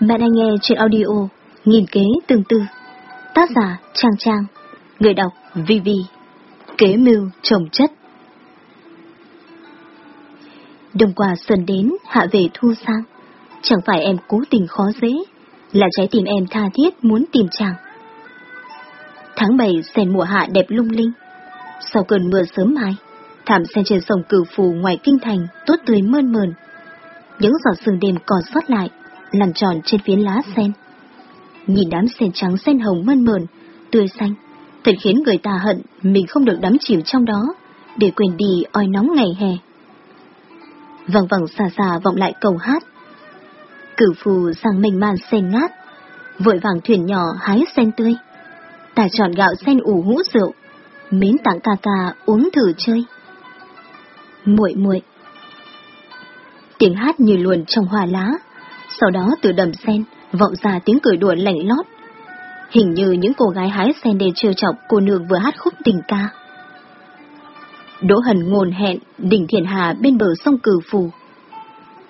Bạn đang nghe chuyện audio Nghìn kế tương tư. Tác giả Trang Trang. Người đọc Vivi Kế mưu trồng chất. Đồng quà xuân đến, hạ về thu sang. Chẳng phải em cố tình khó dễ, Là trái tim em tha thiết muốn tìm chàng. Tháng 7 sen mùa hạ đẹp lung linh. Sau cơn mưa sớm mai, Thảm sen trên sông cửu phù ngoài kinh thành Tốt tươi mơn mờn. Những giọt sương đêm còn sót lại làm tròn trên phiến lá sen. Nhìn đám sen trắng sen hồng mơn mờn, tươi xanh, thật khiến người ta hận mình không được đắm chiều trong đó, để quên đi oi nóng ngày hè. Vòng vòng xa xa vọng lại cầu hát. cử phù sang mênh man sen ngát, vội vàng thuyền nhỏ hái sen tươi. Ta chọn gạo sen ủ hũ rượu, mến tặng ca ca uống thử chơi. Muội muội Tiếng hát như luồn trong hoa lá, sau đó từ đầm sen vọng ra tiếng cười đùa lạnh lót. Hình như những cô gái hái sen để trêu chọc cô nương vừa hát khúc tình ca. Đỗ Hần ngồn hẹn đỉnh Thiền Hà bên bờ sông Cử Phù.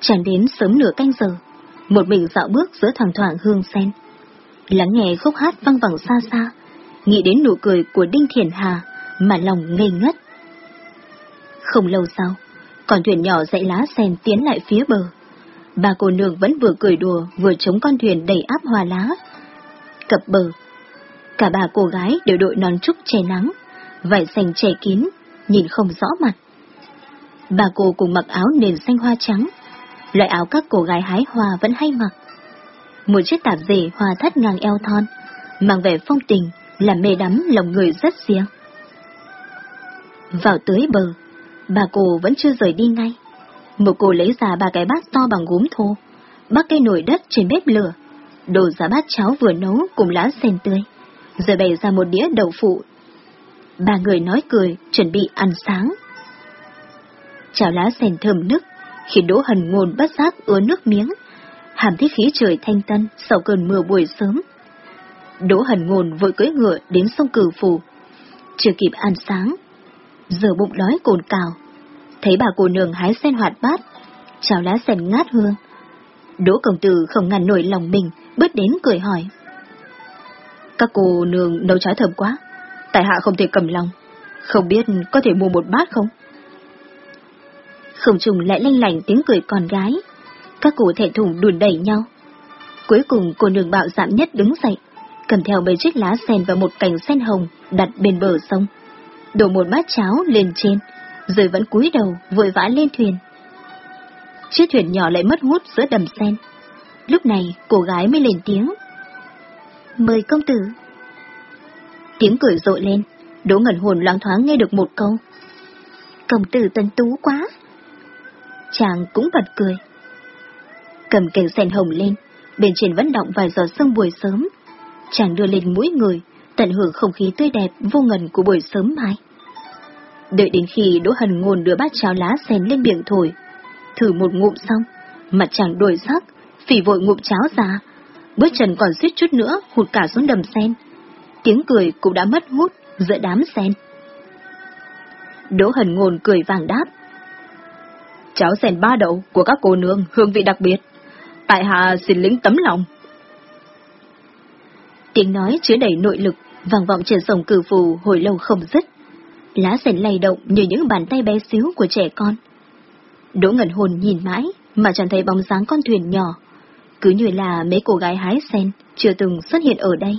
Chàng đến sớm nửa canh giờ, một mình dạo bước giữa thẳng thoảng hương sen. Lắng nghe khúc hát vang vẳng xa xa, nghĩ đến nụ cười của Đinh Thiền Hà mà lòng ngây ngất. Không lâu sau, con thuyền nhỏ dãy lá sen tiến lại phía bờ. Bà cô nương vẫn vừa cười đùa vừa chống con thuyền đầy áp hoa lá. Cập bờ. Cả ba cô gái đều đội nón trúc che nắng, vải xanh che kín, nhìn không rõ mặt. Bà cô cùng mặc áo nền xanh hoa trắng, loại áo các cô gái hái hoa vẫn hay mặc. Một chiếc tạp dề hoa thắt ngang eo thon, mang vẻ phong tình, làm mê đắm lòng người rất riêng. Vào tới bờ, bà cô vẫn chưa rời đi ngay. Một cô lấy ra ba cái bát to bằng gốm thô, bắt cây nồi đất trên bếp lửa, đổ ra bát cháo vừa nấu cùng lá sen tươi, rồi bày ra một đĩa đậu phụ. Ba người nói cười, chuẩn bị ăn sáng. chào lá sen thơm nức, khi đỗ hần ngôn bất giác ứa nước miếng, hàm thích khí trời thanh tân sau cơn mưa buổi sớm. Đỗ hần ngôn vội cưỡi ngựa đến sông cửu phủ. Chưa kịp ăn sáng, giờ bụng đói cồn cào, thấy bà cô nương hái sen hoạt bát, chào lá sen ngát hương. Đỗ công tử không ngăn nổi lòng mình, bước đến cười hỏi. Các cô nương nấu trái thơm quá, tại hạ không thể cầm lòng, không biết có thể mua một bát không? Không trùng lại lanh lành tiếng cười con gái, các cô thẻ thùng đùn đẩy nhau. Cuối cùng cô nương bạo dạn nhất đứng dậy, cầm theo mấy chiếc lá sen và một cành sen hồng đặt bên bờ sông. Đổ một bát cháo lên trên, rồi vẫn cúi đầu vội vã lên thuyền. Chiếc thuyền nhỏ lại mất hút giữa đầm sen. Lúc này cô gái mới lên tiếng. Mời công tử. Tiếng cười rội lên, Đỗ Ngẩn Hồn loáng thoáng nghe được một câu. Công tử tân tú quá. Chàng cũng bật cười. Cầm cành sen hồng lên, bên trên vẫn động vài giọt sương buổi sớm. Chàng đưa lên mũi người, tận hưởng không khí tươi đẹp vô ngần của buổi sớm mai. Đợi đến khi Đỗ Hần Ngôn đưa bát cháo lá sen lên miệng thổi, thử một ngụm xong, mặt chàng đổi sắc, phỉ vội ngụm cháo ra, bước chân còn suýt chút nữa hụt cả xuống đầm sen. Tiếng cười cũng đã mất hút giữa đám sen. Đỗ Hần Ngôn cười vàng đáp. Cháo sen ba đậu của các cô nương hương vị đặc biệt. Tại hạ xin lĩnh tấm lòng. Tiếng nói chứa đầy nội lực, vang vọng trên sông cử phù hồi lâu không dứt lá sen lay động như những bàn tay bé xíu của trẻ con. Đỗ ngẩn hồn nhìn mãi mà chẳng thấy bóng dáng con thuyền nhỏ, cứ như là mấy cô gái hái sen chưa từng xuất hiện ở đây.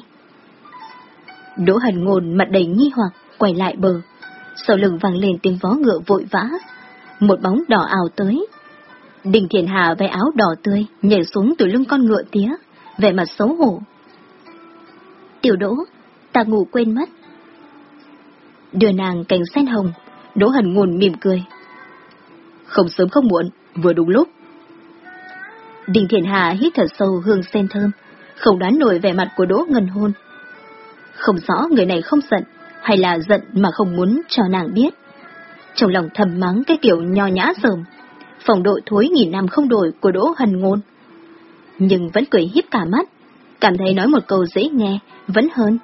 Đỗ hần ngồn mặt đầy nghi hoặc quay lại bờ, sau lưng vang lên tiếng vó ngựa vội vã, một bóng đỏ ảo tới. Đình Thiền Hà váy áo đỏ tươi nhảy xuống từ lưng con ngựa tía, vẻ mặt xấu hổ. Tiểu Đỗ, ta ngủ quên mất, đưa nàng cành sen hồng, Đỗ Hần Ngôn mỉm cười. Không sớm không muộn, vừa đúng lúc. Đình Thiện Hà hít thở sâu hương sen thơm, không đoán nổi vẻ mặt của Đỗ Ngân Hôn. Không rõ người này không giận, hay là giận mà không muốn cho nàng biết. Trong lòng thầm mắng cái kiểu nho nhã sờm, phòng độ thối nghìn năm không đổi của Đỗ Hần Ngôn. Nhưng vẫn cười hiếp cả mắt, cảm thấy nói một câu dễ nghe, vẫn hơn.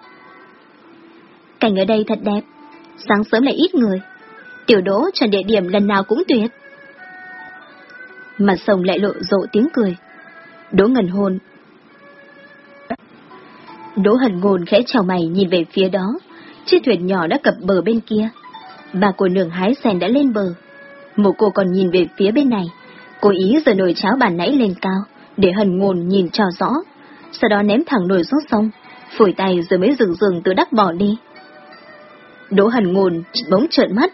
Cảnh ở đây thật đẹp, sáng sớm lại ít người. Tiểu đỗ chọn địa điểm lần nào cũng tuyệt. Mặt sông lại lộ rộ tiếng cười. Đỗ ngần hồn, Đỗ hần ngôn khẽ chào mày nhìn về phía đó, chiếc thuyền nhỏ đã cập bờ bên kia. Bà cô nương hái sen đã lên bờ. Một cô còn nhìn về phía bên này, cố ý giờ nồi cháo bàn nãy lên cao, để hần ngôn nhìn cho rõ. Sau đó ném thẳng nồi xuống sông, phủi tay rồi mới dừng dừng từ đắc bỏ đi. Đỗ hần ngôn bỗng trợn mắt,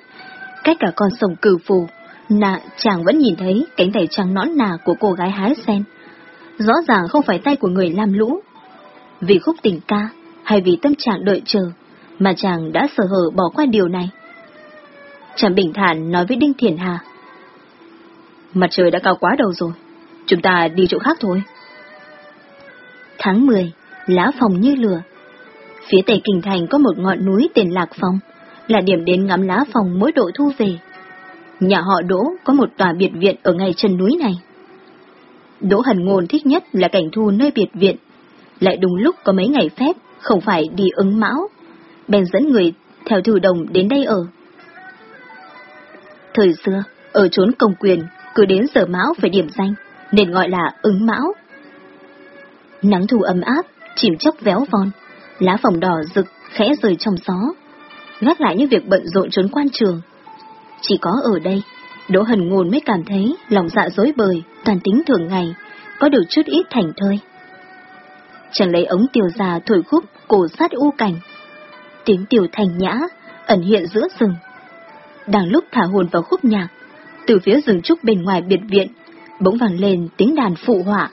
cách cả con sông cử phù, nà chàng vẫn nhìn thấy cánh tay trắng nõn nà của cô gái hái sen. Rõ ràng không phải tay của người làm lũ. Vì khúc tình ca, hay vì tâm trạng đợi chờ, mà chàng đã sở hở bỏ qua điều này. Chàng bình thản nói với Đinh Thiền Hà. Mặt trời đã cao quá đầu rồi, chúng ta đi chỗ khác thôi. Tháng 10, lá phòng như lửa. Phía tây kinh thành có một ngọn núi tên Lạc Phong, là điểm đến ngắm lá phòng mỗi độ thu về. Nhà họ Đỗ có một tòa biệt viện ở ngay chân núi này. Đỗ Hần Ngôn thích nhất là cảnh thu nơi biệt viện, lại đúng lúc có mấy ngày phép, không phải đi ứng mão, bèn dẫn người theo thư đồng đến đây ở. Thời xưa, ở chốn công quyền, cứ đến giờ mão phải điểm danh, nên gọi là ứng mão. Nắng thu ấm áp, chìm chốc véo von, lá phòng đỏ rực khẽ rời trong gió, gác lại những việc bận rộn trốn quan trường. Chỉ có ở đây, Đỗ Hần Ngôn mới cảm thấy lòng dạ dối bời, toàn tính thường ngày, có được chút ít thành thơi. Chẳng lấy ống tiểu già thổi khúc cổ sát u cảnh. Tiếng tiểu thành nhã, ẩn hiện giữa rừng. Đang lúc thả hồn vào khúc nhạc, từ phía rừng trúc bên ngoài biệt viện, bỗng vang lên tiếng đàn phụ họa.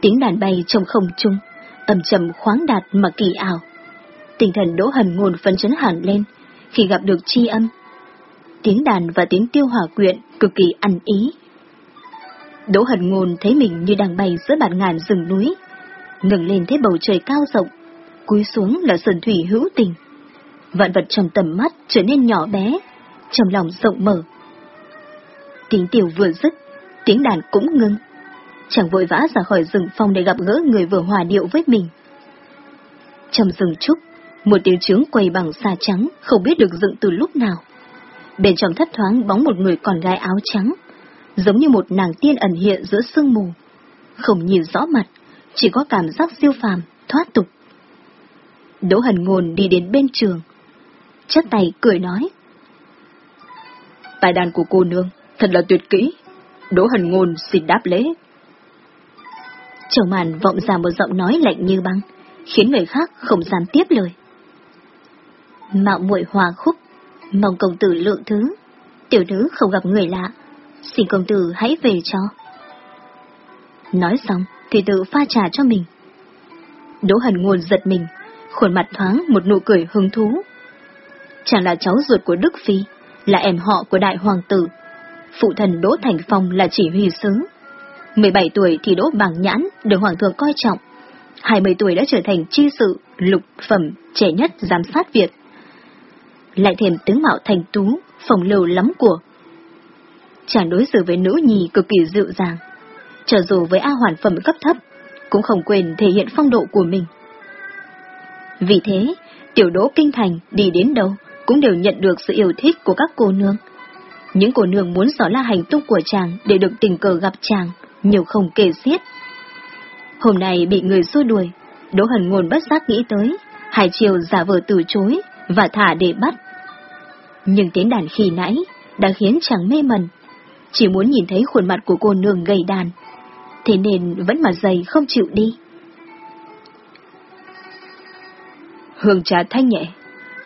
Tiếng đàn bay trong không trung, âm trầm khoáng đạt mà kỳ ảo. Tinh thần đỗ hần ngôn phấn chấn hẳn lên khi gặp được chi âm. Tiếng đàn và tiếng tiêu hòa quyện cực kỳ ăn ý. Đỗ hần ngôn thấy mình như đang bay giữa bản ngàn rừng núi, ngừng lên thấy bầu trời cao rộng, cúi xuống là sơn thủy hữu tình. Vạn vật trong tầm mắt trở nên nhỏ bé, trong lòng rộng mở. Tiếng tiểu vừa dứt, tiếng đàn cũng ngưng. Chẳng vội vã ra khỏi rừng phong để gặp gỡ người vừa hòa điệu với mình. Trong rừng trúc, một tiếng trướng quầy bằng xà trắng, không biết được dựng từ lúc nào. Bên trong thất thoáng bóng một người con gái áo trắng, giống như một nàng tiên ẩn hiện giữa sương mù. Không nhìn rõ mặt, chỉ có cảm giác siêu phàm, thoát tục. Đỗ Hần Ngôn đi đến bên trường, chắp tay cười nói. Tài đàn của cô nương, thật là tuyệt kỹ. Đỗ Hần Ngôn xin đáp lễ. Trong màn vọng ra một giọng nói lạnh như băng, khiến người khác không dám tiếp lời. Mạo muội hòa khúc, mong công tử lượng thứ, tiểu nữ không gặp người lạ, xin công tử hãy về cho. Nói xong, thì tự pha trà cho mình. Đỗ Hần nguồn giật mình, khuôn mặt thoáng một nụ cười hứng thú. Chẳng là cháu ruột của Đức Phi, là em họ của đại hoàng tử. Phụ thần Đỗ Thành Phong là chỉ huy sứ. 17 tuổi thì Đỗ bằng Nhãn được hoàng thượng coi trọng. 20 tuổi đã trở thành chi sự, lục phẩm, trẻ nhất giám sát Việt. Lại thêm tướng mạo thành tú, phòng lưu lắm của. Chàng đối xử với nữ nhi cực kỳ dịu dàng, Cho dù với A hoàn phẩm cấp thấp, cũng không quên thể hiện phong độ của mình. Vì thế, tiểu đỗ kinh thành đi đến đâu cũng đều nhận được sự yêu thích của các cô nương. Những cô nương muốn xỏ la hành tung của chàng để được tình cờ gặp chàng, nhiều không kể xiết. Hôm nay bị người xua đuổi, Đỗ Hần Ngôn bất giác nghĩ tới, Hải Triều giả vờ từ chối và thả để bắt. Nhưng tiếng đàn khi nãy đã khiến chàng mê mẩn, chỉ muốn nhìn thấy khuôn mặt của cô nương gầy đàn, thế nên vẫn mà dày không chịu đi. Hương trà thanh nhẹ,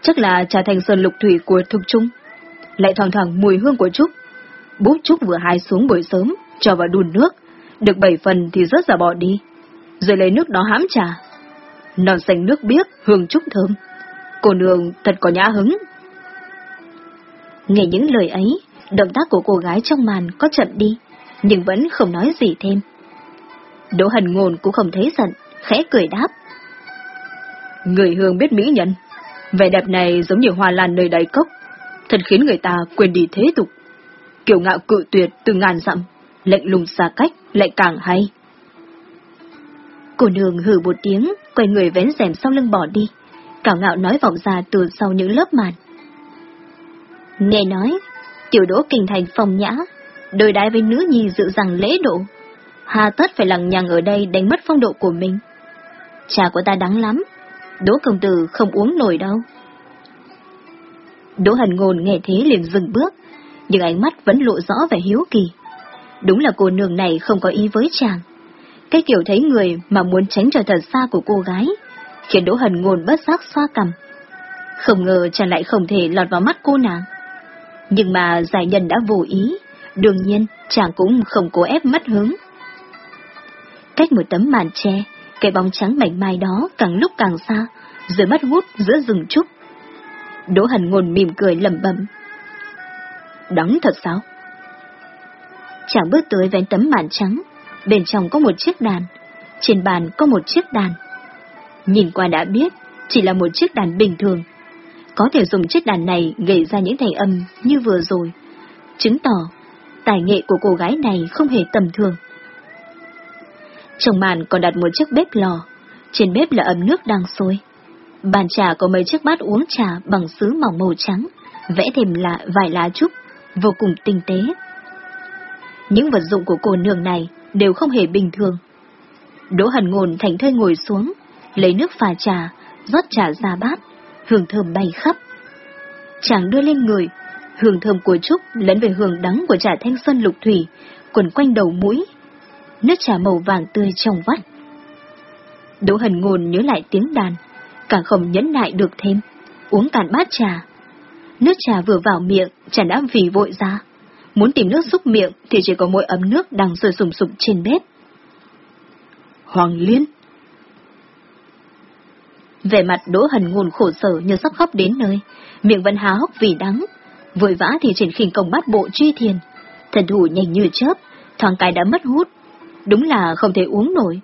chắc là trà thành sơn lục thủy của thực trung. Lại thoảng thoảng mùi hương của trúc. Bút trúc vừa hái xuống buổi sớm, cho vào đun nước, được bảy phần thì rớt ra bỏ đi. Rồi lấy nước đó hãm trà. Non xanh nước biếc, hương trúc thơm. Cô nương thật có nhã hứng. Nghe những lời ấy, động tác của cô gái trong màn có chậm đi, nhưng vẫn không nói gì thêm. Đỗ Hần Ngôn cũng không thấy giận, khẽ cười đáp. Người hương biết mỹ nhân, vẻ đẹp này giống như hoa lan nơi đáy cốc, thật khiến người ta quên đi thế tục. Kiểu ngạo cự tuyệt từ ngàn dặm, lệnh lùng xa cách lại càng hay. Cô nương hử một tiếng, quay người vén rèm sau lưng bỏ đi, cảo ngạo nói vọng ra từ sau những lớp màn. Nghe nói, tiểu đỗ kinh thành phong nhã, đôi đái với nữ nhi dự rằng lễ độ, hà tất phải lằng nhằng ở đây đánh mất phong độ của mình. trà của ta đắng lắm, Đỗ công tử không uống nổi đâu. Đỗ hần ngôn nghe thế liền dừng bước, nhưng ánh mắt vẫn lộ rõ vẻ hiếu kỳ. Đúng là cô nương này không có ý với chàng. Cái kiểu thấy người mà muốn tránh trở thật xa của cô gái, khiến Đỗ hần ngôn bất giác xoa cầm. Không ngờ chàng lại không thể lọt vào mắt cô nàng. Nhưng mà giải nhân đã vô ý, đương nhiên chàng cũng không cố ép mất hứng. Cách một tấm màn tre, cái bóng trắng mảnh mai đó càng lúc càng xa, rồi mất hút giữa rừng trúc. Đỗ Hần Ngôn mỉm cười lẩm bẩm. Đắng thật sao? Chàng bước tới vén tấm màn trắng, bên trong có một chiếc đàn, trên bàn có một chiếc đàn. Nhìn qua đã biết, chỉ là một chiếc đàn bình thường. Có thể dùng chiếc đàn này gây ra những thành âm như vừa rồi, chứng tỏ tài nghệ của cô gái này không hề tầm thường. Trong màn còn đặt một chiếc bếp lò, trên bếp là ấm nước đang sôi. Bàn trà có mấy chiếc bát uống trà bằng sứ mỏng màu trắng, vẽ thêm là vài lá trúc, vô cùng tinh tế. Những vật dụng của cô nương này đều không hề bình thường. Đỗ hần Ngôn thành thơi ngồi xuống, lấy nước pha trà, rót trà ra bát, hương thơm bay khắp. Chàng đưa lên người, hương thơm của trúc lẫn về hương đắng của trà thanh xuân lục thủy, quần quanh đầu mũi. Nước trà màu vàng tươi trong vắt. Đỗ hần Ngôn nhớ lại tiếng đàn, càng không nhẫn nại được thêm, uống cạn bát trà. Nước trà vừa vào miệng, chàng đã vì vội ra. Muốn tìm nước xúc miệng thì chỉ có mỗi ấm nước đang sôi sùng sục trên bếp. Hoàng Liên Về mặt đỗ hần ngôn khổ sở như sắp khóc đến nơi, miệng vẫn há hốc vì đắng. Vội vã thì triển khinh công bát bộ truy thiền. Thần thủ nhanh như chớp, thoáng cái đã mất hút. Đúng là không thể uống nổi.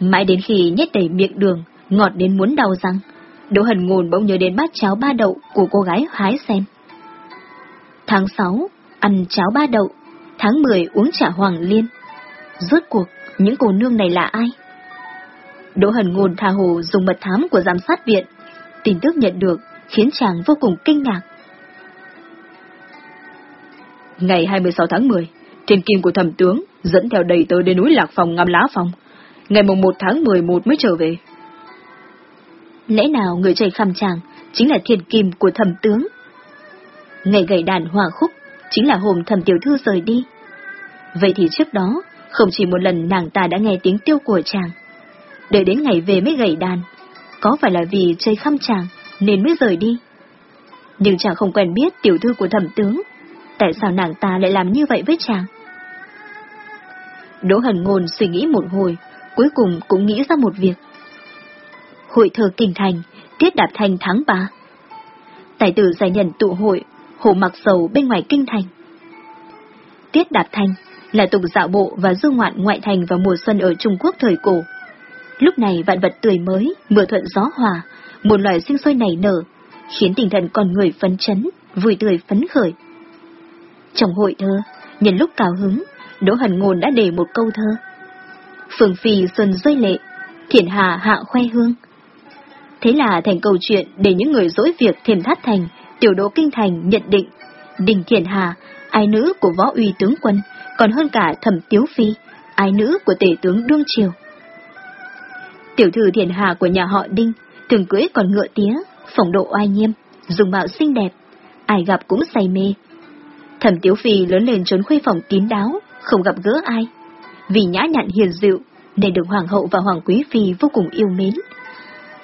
Mãi đến khi nhét đầy miệng đường, ngọt đến muốn đau răng, Đỗ Hần Ngôn bỗng nhớ đến bát cháo ba đậu của cô gái hái sen. Tháng 6, ăn cháo ba đậu, tháng 10 uống trà hoàng liên. Rốt cuộc, những cô nương này là ai? Đỗ Hần Ngôn tha hồ dùng mật thám của giám sát viện. Tin tức nhận được khiến chàng vô cùng kinh ngạc. Ngày 26 tháng 10, thiên kim của thẩm tướng dẫn theo đầy tớ đến núi Lạc Phòng ngắm lá phòng. Ngày mùng 1 tháng 11 mới trở về. Lẽ nào người chạy khăm chàng chính là thiên kim của thẩm tướng? Ngày gầy đàn hòa khúc chính là hôm thẩm tiểu thư rời đi. Vậy thì trước đó, không chỉ một lần nàng ta đã nghe tiếng tiêu của chàng. Đợi đến ngày về mới gầy đàn, có phải là vì chơi khăm chàng nên mới rời đi? Nhưng chàng không quen biết tiểu thư của thẩm tướng, tại sao nàng ta lại làm như vậy với chàng? Đỗ Hần Ngôn suy nghĩ một hồi, cuối cùng cũng nghĩ ra một việc. Hội thờ Kinh Thành, tiết đạp thành tháng 3. Tài tử giải nhận tụ hội, hồ mặc sầu bên ngoài Kinh Thành. Tiết đạp thanh là tục dạo bộ và du ngoạn ngoại thành vào mùa xuân ở Trung Quốc thời cổ. Lúc này vạn vật tươi mới, mưa thuận gió hòa, một loài sinh sôi nảy nở, khiến tinh thần con người phấn chấn, vui tươi phấn khởi. Trong hội thơ, nhân lúc cao hứng, Đỗ Hần Ngôn đã để một câu thơ. Phường Phi xuân rơi lệ, thiện hà hạ khoe hương. Thế là thành câu chuyện để những người dỗi việc thêm thát thành, tiểu đỗ kinh thành nhận định, Đình Thiện Hà, ai nữ của võ uy tướng quân, còn hơn cả thẩm tiếu phi, ai nữ của tể tướng đương triều. Tiểu thư Thiện Hà của nhà họ Đinh, thường cưỡi còn ngựa tía, phong độ oai nghiêm, dùng mạo xinh đẹp, ai gặp cũng say mê. Thẩm Tiếu Phi lớn lên trốn khuê phòng kín đáo, không gặp gỡ ai. Vì nhã nhặn hiền dịu, nên được Hoàng hậu và Hoàng Quý Phi vô cùng yêu mến.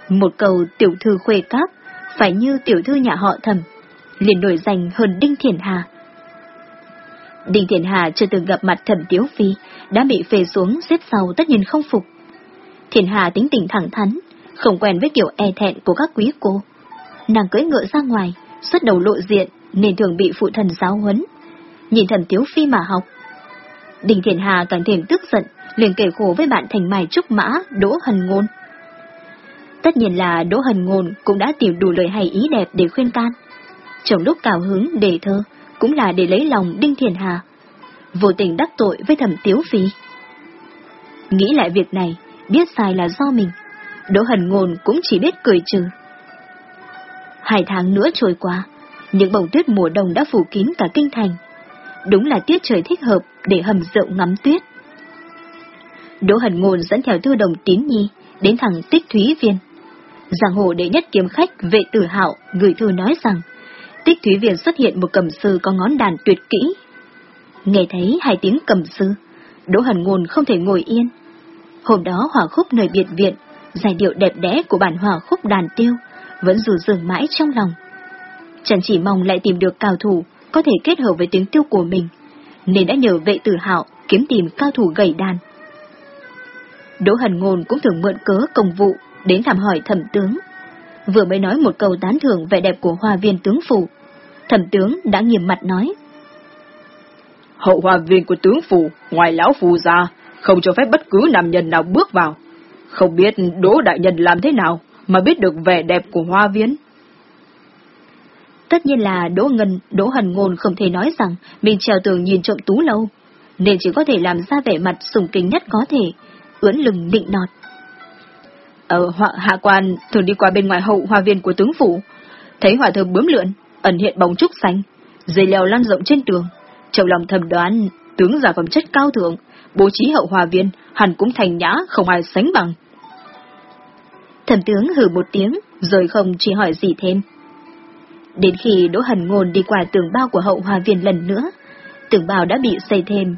Một câu tiểu thư khuê các, phải như tiểu thư nhà họ thẩm, liền nổi danh hơn Đinh Thiền Hà. Đinh Thiền Hà chưa từng gặp mặt thẩm Tiếu Phi, đã bị phê xuống xếp sau tất nhiên không phục. Thiền Hà tính tình thẳng thắn, không quen với kiểu e thẹn của các quý cô. Nàng cưỡi ngựa ra ngoài, xuất đầu lộ diện, nên thường bị phụ thần giáo huấn. Nhìn thẩm Tiếu Phi mà học, đinh Thiền Hà càng thêm tức giận, liền kể khổ với bạn thành mài trúc mã Đỗ Hần Ngôn. Tất nhiên là Đỗ Hần Ngôn cũng đã tìm đủ lời hay ý đẹp để khuyên can. Trong lúc cào hứng đề thơ, cũng là để lấy lòng Đinh Thiền Hà. Vô tình đắc tội với thẩm Tiếu Phi. Nghĩ lại việc này, biết sai là do mình. Đỗ Hần Ngôn cũng chỉ biết cười trừ. Hai tháng nữa trôi qua, những bông tuyết mùa đông đã phủ kín cả kinh thành đúng là tiết trời thích hợp để hầm rượu ngắm tuyết. Đỗ Hần Ngôn dẫn theo thư đồng tín nhi, đến thẳng tích thúy viên. Giang hồ đệ nhất kiếm khách vệ tử hạo gửi thư nói rằng, tích thúy viện xuất hiện một cầm sư có ngón đàn tuyệt kỹ. Nghe thấy hai tiếng cầm sư, Đỗ Hần Ngôn không thể ngồi yên. Hôm đó hỏa khúc nơi biệt viện, giai điệu đẹp đẽ của bản hỏa khúc đàn tiêu, vẫn dù dường mãi trong lòng. Chẳng chỉ mong lại tìm được cao thủ có thể kết hợp với tiếng tiêu của mình, nên đã nhờ vệ tử hạo kiếm tìm cao thủ gầy đàn. Đỗ Hần Ngôn cũng thường mượn cớ công vụ đến thăm hỏi thẩm tướng. Vừa mới nói một câu tán thưởng vẻ đẹp của hoa viên tướng phủ, thẩm tướng đã nghiêm mặt nói. Hậu hoa viên của tướng phủ, ngoài lão phù ra, không cho phép bất cứ nam nhân nào bước vào. Không biết Đỗ Đại Nhân làm thế nào mà biết được vẻ đẹp của hoa viên. Tất nhiên là Đỗ Ngân, Đỗ Hần Ngôn không thể nói rằng mình trèo tường nhìn trộm tú lâu, nên chỉ có thể làm ra vẻ mặt sùng kính nhất có thể, ưỡn lưng nịnh nọt. Ờ, ở họa hạ quan thường đi qua bên ngoài hậu hoa viên của tướng phủ, thấy hỏa thơm bướm lượn, ẩn hiện bóng trúc xanh, dây leo lan rộng trên tường. Trong lòng thầm đoán, tướng giả phẩm chất cao thượng, bố trí hậu hoa viên hẳn cũng thành nhã không ai sánh bằng. Thẩm tướng hử một tiếng, rồi không chỉ hỏi gì thêm. Đến khi Đỗ Hần Ngôn đi qua tường bao của hậu hoa viên lần nữa, tường bao đã bị xây thêm.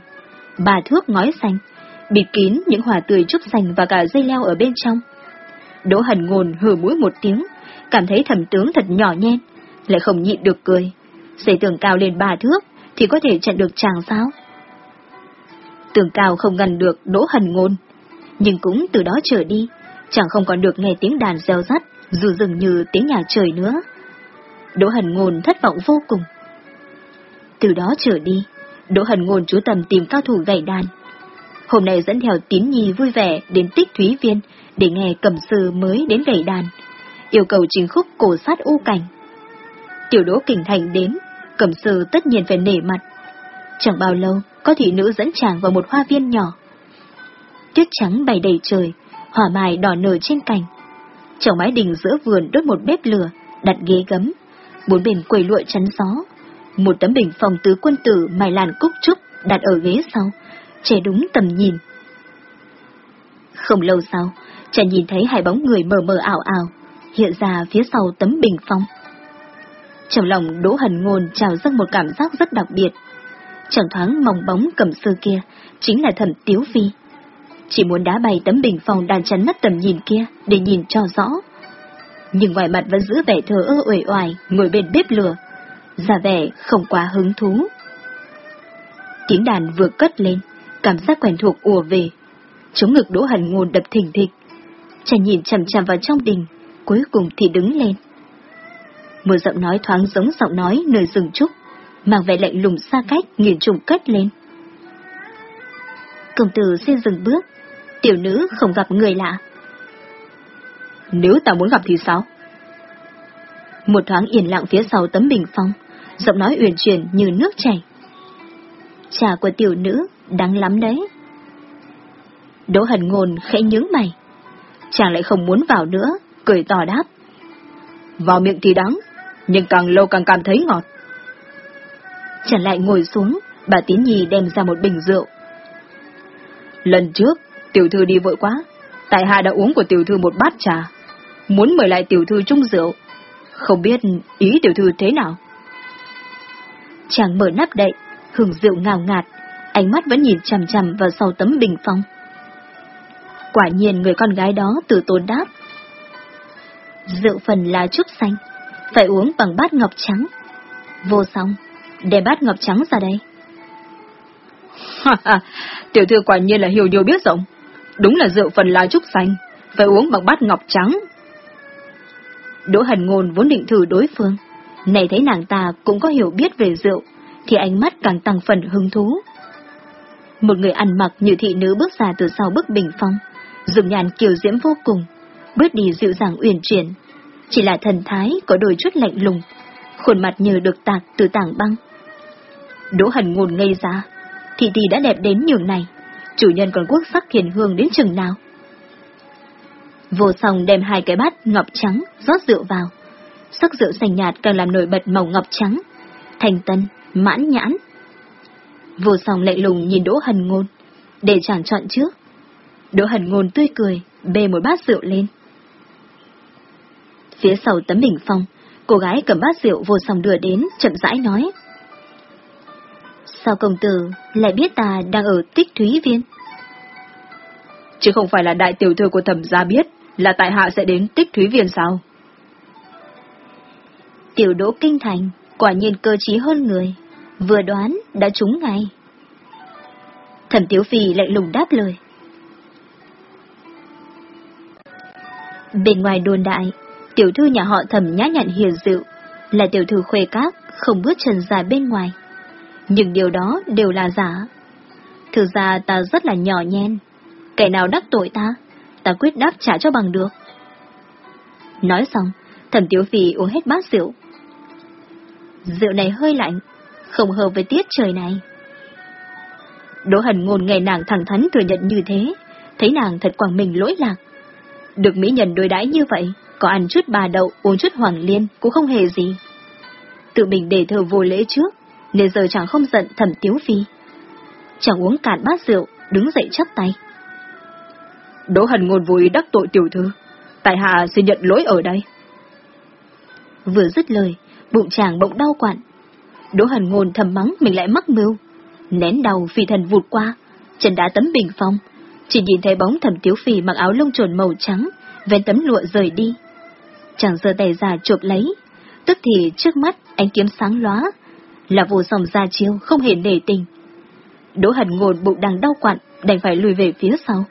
Ba thước ngói xanh, bịt kín những hỏa tươi trúc xanh và cả dây leo ở bên trong. Đỗ Hần Ngôn hừ mũi một tiếng, cảm thấy thẩm tướng thật nhỏ nhen, lại không nhịn được cười. Xây tường cao lên ba thước thì có thể chặn được chàng sao? Tường cao không ngăn được Đỗ Hần Ngôn, nhưng cũng từ đó trở đi, chẳng không còn được nghe tiếng đàn reo rắt, dù dường như tiếng nhà trời nữa. Đỗ Hần Ngôn thất vọng vô cùng. Từ đó trở đi, Đỗ Hần Ngôn chú tầm tìm cao thủ gảy đàn. Hôm nay dẫn theo tín nhi vui vẻ đến tích thúy viên để nghe cầm sư mới đến gảy đàn, yêu cầu trình khúc cổ sát u cảnh. Tiểu đỗ kình thành đến, cầm sư tất nhiên phải nể mặt. Chẳng bao lâu, có thị nữ dẫn chàng vào một hoa viên nhỏ. Tuyết trắng bày đầy trời, hỏa mài đỏ nở trên cành. Trong mái đình giữa vườn đốt một bếp lửa, đặt ghế gấm, bốn bên quầy lụa chắn gió. Một tấm bình phòng tứ quân tử mài làn cúc trúc đặt ở ghế sau, che đúng tầm nhìn. Không lâu sau, chàng nhìn thấy hai bóng người mờ mờ ảo ảo, hiện ra phía sau tấm bình phong. Trong lòng Đỗ Hần Ngôn trào dâng một cảm giác rất đặc biệt. Chẳng thoáng mong bóng cầm sư kia, chính là thẩm Tiếu Phi. Chỉ muốn đá bay tấm bình phong đàn chắn mất tầm nhìn kia để nhìn cho rõ. Nhưng ngoài mặt vẫn giữ vẻ thờ ơ uể oải, ngồi bên bếp lửa. Giả vẻ không quá hứng thú. Tiếng đàn vừa cất lên, cảm giác quen thuộc ùa về. Chống ngực Đỗ Hẳn Ngôn đập thình thịch. Chàng nhìn chằm chằm vào trong đình, cuối cùng thì đứng lên. Một giọng nói thoáng giống giọng nói nơi rừng trúc, mang vẻ lạnh lùng xa cách nghiền trùng cất lên. Công tử xin dừng bước, tiểu nữ không gặp người lạ. Nếu ta muốn gặp thì sao? Một thoáng yên lặng phía sau tấm bình phong, giọng nói uyển chuyển như nước chảy. Trà của tiểu nữ, đắng lắm đấy. Đỗ hần ngôn khẽ nhướng mày. Chàng lại không muốn vào nữa, cười tỏ đáp. Vào miệng thì đắng, nhưng càng lâu càng cảm thấy ngọt. Chàng lại ngồi xuống, bà tiến Nhi đem ra một bình rượu. Lần trước, tiểu thư đi vội quá, tại hạ đã uống của tiểu thư một bát trà, muốn mời lại tiểu thư chung rượu. Không biết ý tiểu thư thế nào? Chàng mở nắp đậy, hưởng rượu ngào ngạt, ánh mắt vẫn nhìn chằm chằm vào sau tấm bình phong. Quả nhiên người con gái đó từ tốn đáp. Rượu phần là trúc xanh, phải uống bằng bát ngọc trắng. Vô song, để bát ngọc trắng ra đây. Tiểu thư quả nhiên là hiểu nhiều biết rộng. Đúng là rượu phần lá trúc xanh, phải uống bằng bát ngọc trắng. Đỗ Hần Ngôn vốn định thử đối phương, này thấy nàng ta cũng có hiểu biết về rượu, thì ánh mắt càng tăng phần hứng thú. Một người ăn mặc như thị nữ bước ra từ sau bức bình phong, dùng nhàn kiều diễm vô cùng, bước đi dịu dàng uyển chuyển, chỉ là thần thái có đôi chút lạnh lùng, khuôn mặt như được tạc từ tảng băng. Đỗ Hần ngồn ngây ra, thị tỷ đã đẹp đến nhường này, chủ nhân còn quốc sắc hiền hương đến chừng nào. Vô song đem hai cái bát ngọc trắng rót rượu vào, sắc rượu xanh nhạt càng làm nổi bật màu ngọc trắng, thành tân, mãn nhãn. Vô song lạnh lùng nhìn Đỗ Hần ngôn, để chàng chọn trước. Đỗ Hần Ngôn tươi cười, bê một bát rượu lên. Phía sau tấm bình phong, cô gái cầm bát rượu vô song đưa đến, chậm rãi nói. Sao công tử lại biết ta đang ở tích thúy viên? Chứ không phải là đại tiểu thư của thẩm gia biết là tại hạ sẽ đến tích thúy viên sao? Tiểu đỗ kinh thành, quả nhiên cơ trí hơn người, vừa đoán đã trúng ngay. Thẩm Tiếu Phi lạnh lùng đáp lời. Bên ngoài đồn đại, tiểu thư nhà họ thẩm nhã nhặn hiền dịu, là tiểu thư khuê các, không bước chân ra bên ngoài. Nhưng điều đó đều là giả. Thực ra ta rất là nhỏ nhen. Kẻ nào đắc tội ta, ta quyết đáp trả cho bằng được. Nói xong, thẩm tiểu phi uống hết bát rượu. Rượu này hơi lạnh, không hợp với tiết trời này. Đỗ hần ngôn nghe nàng thẳng thắn thừa nhận như thế, thấy nàng thật quảng mình lỗi lạc. Được mỹ nhân đối đãi như vậy, có ăn chút bà đậu, uống chút hoàng liên cũng không hề gì. Tự mình để thờ vô lễ trước, nên giờ chẳng không giận thẩm tiếu phi. Chẳng uống cạn bát rượu, đứng dậy chắp tay. Đỗ hần ngôn vui đắc tội tiểu thư, tại hạ xin nhận lỗi ở đây. Vừa dứt lời, bụng chàng bỗng đau quặn. Đỗ hần ngôn thầm mắng mình lại mắc mưu, nén đầu phi thần vụt qua, chân đá tấm bình phong, chỉ nhìn thấy bóng thẩm tiếu phi mặc áo lông trồn màu trắng, ven tấm lụa rời đi. Chàng giơ tay ra chụp lấy, tức thì trước mắt ánh kiếm sáng lóa, là vô sòng ra chiêu không hề nể tình. Đỗ hần ngồn bụng đang đau quặn, đành phải lùi về phía sau.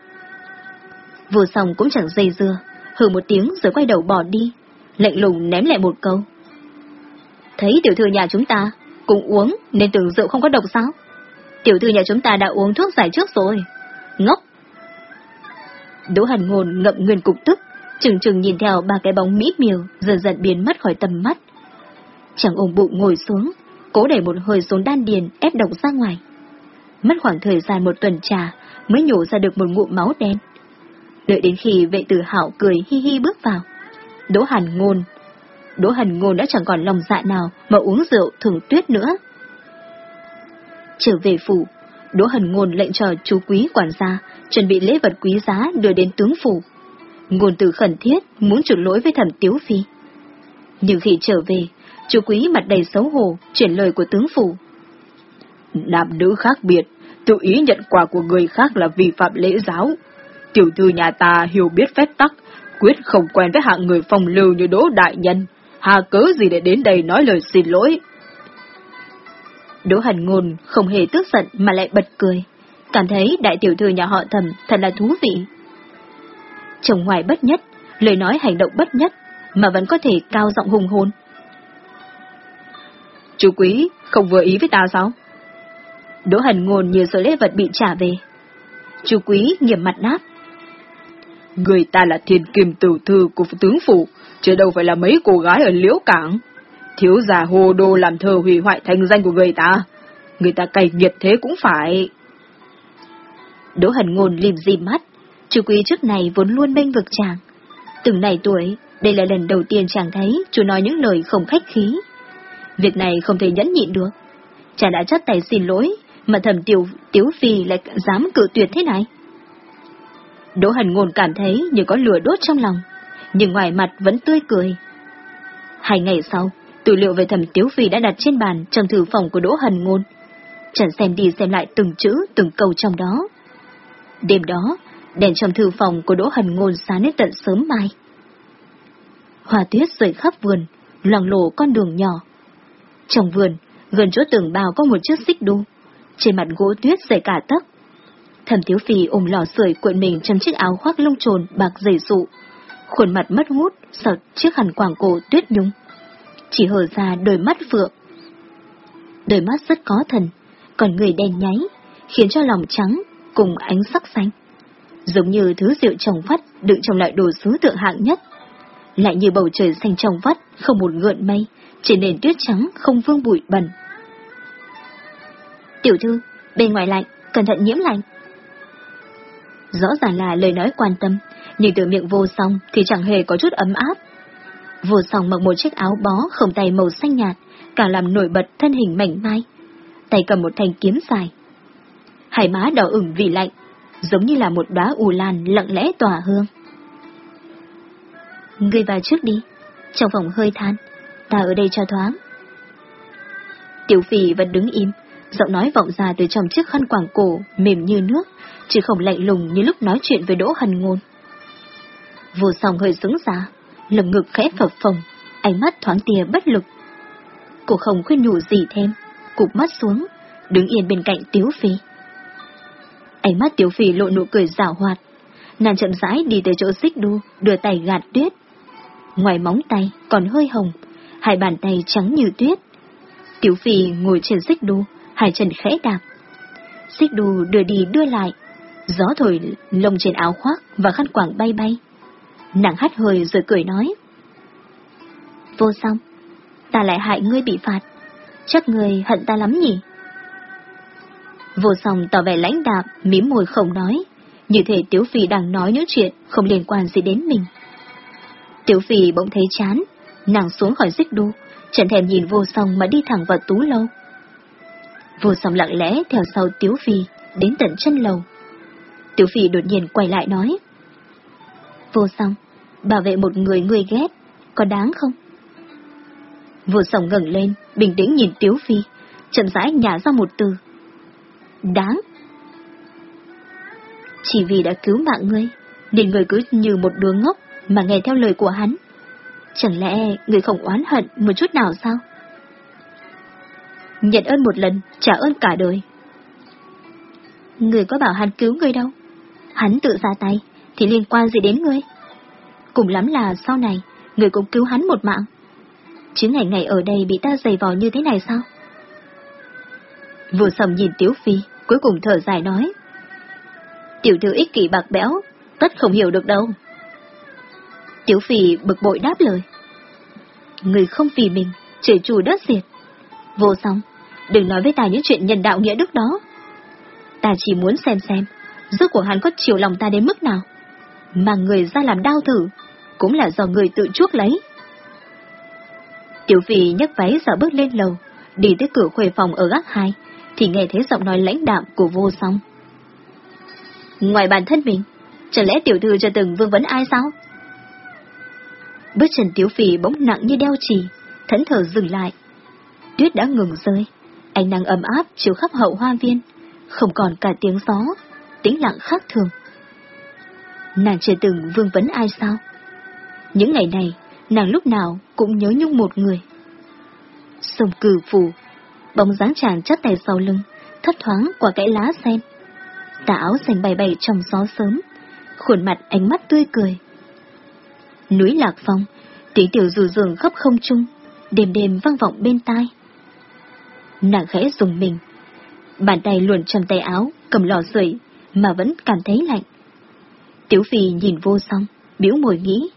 Vô song cũng chẳng dây dưa, hừ một tiếng rồi quay đầu bỏ đi, lạnh lùng ném lại một câu. Thấy tiểu thư nhà chúng ta, cùng uống nên tưởng rượu không có độc sao? Tiểu thư nhà chúng ta đã uống thuốc giải trước rồi. Ngốc! Đỗ Hàn Ngôn ngậm nguyên cục tức, chừng chừng nhìn theo ba cái bóng mỹ miều dần dần biến mất khỏi tầm mắt. Chàng ôm bụng ngồi xuống, cố đẩy một hơi xuống đan điền ép độc ra ngoài. Mất khoảng thời gian một tuần trà mới nhổ ra được một ngụm máu đen. Đợi đến khi vệ tử hạo cười hi hi bước vào. Đỗ hàn ngôn. Đỗ hần ngôn đã chẳng còn lòng dạ nào mà uống rượu thường tuyết nữa. Trở về phủ, Đỗ hần ngôn lệnh cho chú quý quản gia chuẩn bị lễ vật quý giá đưa đến tướng phủ. Ngôn từ khẩn thiết muốn chuộc lỗi với thẩm tiếu phi. Nhưng khi trở về, chú quý mặt đầy xấu hổ, chuyển lời của tướng phủ. Nam nữ khác biệt, tự ý nhận quà của người khác là vi phạm lễ giáo. Tiểu thư nhà ta hiểu biết phép tắc, quyết không quen với hạng người phong lưu như đỗ đại nhân. Hà cớ gì để đến đây nói lời xin lỗi. Đỗ hẳn ngôn không hề tức giận mà lại bật cười, cảm thấy đại tiểu thư nhà họ thầm thật là thú vị. Chồng ngoài bất nhất, lời nói hành động bất nhất, mà vẫn có thể cao giọng hùng hồn. Chú quý, không vừa ý với ta sao? Đỗ hần ngôn như số lễ vật bị trả về. Chú quý nghiêm mặt đáp. Người ta là thiên kim tử thư của tướng phủ, chứ đâu phải là mấy cô gái ở liễu cảng. Thiếu già hồ đồ làm thơ hủy hoại thành danh của người ta. Người ta cày nghiệt thế cũng phải. Đỗ hần ngôn lim dìm mắt. Chú quý trước này vốn luôn bênh vực chàng. Từng này tuổi, đây là lần đầu tiên chàng thấy chú nói những lời không khách khí. Việc này không thể nhẫn nhịn được. Chàng đã chắt tay xin lỗi, mà thầm tiểu, tiếu phi lại dám cự tuyệt thế này. Đỗ hần ngôn cảm thấy như có lửa đốt trong lòng, nhưng ngoài mặt vẫn tươi cười. Hai ngày sau, tư liệu về thẩm tiếu phi đã đặt trên bàn trong thư phòng của Đỗ hần ngôn. Trần xem đi xem lại từng chữ, từng câu trong đó. Đêm đó, đèn trong thư phòng của Đỗ hần ngôn sáng đến tận sớm mai. Hoa tuyết rơi khắp vườn, loằng lộ con đường nhỏ. Trong vườn, gần chỗ tường bao có một chiếc xích đu, trên mặt gỗ tuyết dày cả tấc. Thẩm Thiếu Phi ôm lò sưởi cuộn mình trong chiếc áo khoác lông trồn bạc dày sụ, khuôn mặt mất hút, sọt trước khăn quảng cổ tuyết nhung. Chỉ hở ra đôi mắt phượng. Đôi mắt rất có thần, còn người đen nháy, khiến cho lòng trắng cùng ánh sắc xanh. Giống như thứ rượu trồng vắt đựng trong loại đồ sứ tượng hạng nhất. Lại như bầu trời xanh trong vắt, không một ngượn mây, trên nền tuyết trắng không vương bụi bẩn. Tiểu thư, bên ngoài lạnh, cẩn thận nhiễm lạnh. Rõ ràng là lời nói quan tâm, nhưng từ miệng vô song thì chẳng hề có chút ấm áp. Vô song mặc một chiếc áo bó không tay màu xanh nhạt, cả làm nổi bật thân hình mảnh mai. Tay cầm một thanh kiếm dài. hải má đỏ ửng vì lạnh, giống như là một đóa u lan lặng lẽ tỏa hương. Ngươi vào trước đi, trong phòng hơi than, ta ở đây cho thoáng. Tiểu phì vẫn đứng im, giọng nói vọng ra từ trong chiếc khăn quàng cổ, mềm như nước, chứ không lạnh lùng như lúc nói chuyện với Đỗ Hần Ngôn. Vô song hơi sững ra, lồng ngực khẽ phập phồng, ánh mắt thoáng tia bất lực. Cô không khuyên nhủ gì thêm, cụp mắt xuống, đứng yên bên cạnh Tiếu Phi. Ánh mắt Tiếu Phi lộ nụ cười rào hoạt, nàng chậm rãi đi tới chỗ xích đu, đưa tay gạt tuyết. Ngoài móng tay còn hơi hồng, hai bàn tay trắng như tuyết. Tiếu Phi ngồi trên xích đu, hai chân khẽ đạp. Xích đu đưa đi đưa lại, gió thổi lông trên áo khoác và khăn quàng bay bay. Nàng hắt hơi rồi cười nói. Vô song, ta lại hại ngươi bị phạt, chắc ngươi hận ta lắm nhỉ? Vô song tỏ vẻ lãnh đạm, mím môi không nói, như thể Tiếu Phi đang nói những chuyện không liên quan gì đến mình. tiểu Phi bỗng thấy chán, nàng xuống khỏi xích đu, chẳng thèm nhìn vô song mà đi thẳng vào tú lâu. Vô song lặng lẽ theo sau Tiếu Phi, đến tận chân lầu. tiểu Phi đột nhiên quay lại nói. Vô song, bảo vệ một người người ghét, có đáng không? Vô song ngẩng lên, bình tĩnh nhìn Tiếu Phi, chậm rãi nhả ra một từ. Đáng. Chỉ vì đã cứu mạng ngươi, nên người cứ như một đứa ngốc mà nghe theo lời của hắn. Chẳng lẽ người không oán hận một chút nào sao? Nhận ơn một lần, trả ơn cả đời. Người có bảo hắn cứu ngươi đâu. Hắn tự ra tay, thì liên quan gì đến ngươi? Cùng lắm là sau này, người cũng cứu hắn một mạng. Chứ ngày ngày ở đây bị ta giày vò như thế này sao? Vừa sầm nhìn Tiếu Phi, cuối cùng thở dài nói. Tiểu thư ích kỷ bạc béo, tất không hiểu được đâu. tiểu Phi bực bội đáp lời. Người không vì mình, trời chủ đất diệt. Vô song, đừng nói với ta những chuyện nhân đạo nghĩa đức đó. Ta chỉ muốn xem xem, rốt của hắn có chiều lòng ta đến mức nào. Mà người ra làm đau thử, cũng là do người tự chuốc lấy. Tiểu Phi nhấc váy dạo bước lên lầu, đi tới cửa khuê phòng ở gác hai, thì nghe thấy giọng nói lãnh đạm của vô song. Ngoài bản thân mình, chẳng lẽ tiểu thư chưa từng vương vấn ai sao? Bước chân Tiểu Phi bỗng nặng như đeo chì, thẫn thờ dừng lại. Tuyết đã ngừng rơi, ánh nắng ấm áp chiếu khắp hậu hoa viên, không còn cả tiếng gió, tĩnh lặng khác thường. Nàng chưa từng vương vấn ai sao? Những ngày này, nàng lúc nào cũng nhớ nhung một người. Sông cử phủ, bóng dáng chàng chắt tay sau lưng, thất thoáng qua cái lá sen. Tà áo xanh bay bay trong gió sớm, khuôn mặt ánh mắt tươi cười. Núi Lạc Phong, tiếng tiểu dù dường khắp không trung, đêm đêm vang vọng bên tai. Nàng khẽ dùng mình, bàn tay luồn trong tay áo, cầm lò sưởi mà vẫn cảm thấy lạnh. Tiểu Phi nhìn vô song, biểu mồi nghĩ,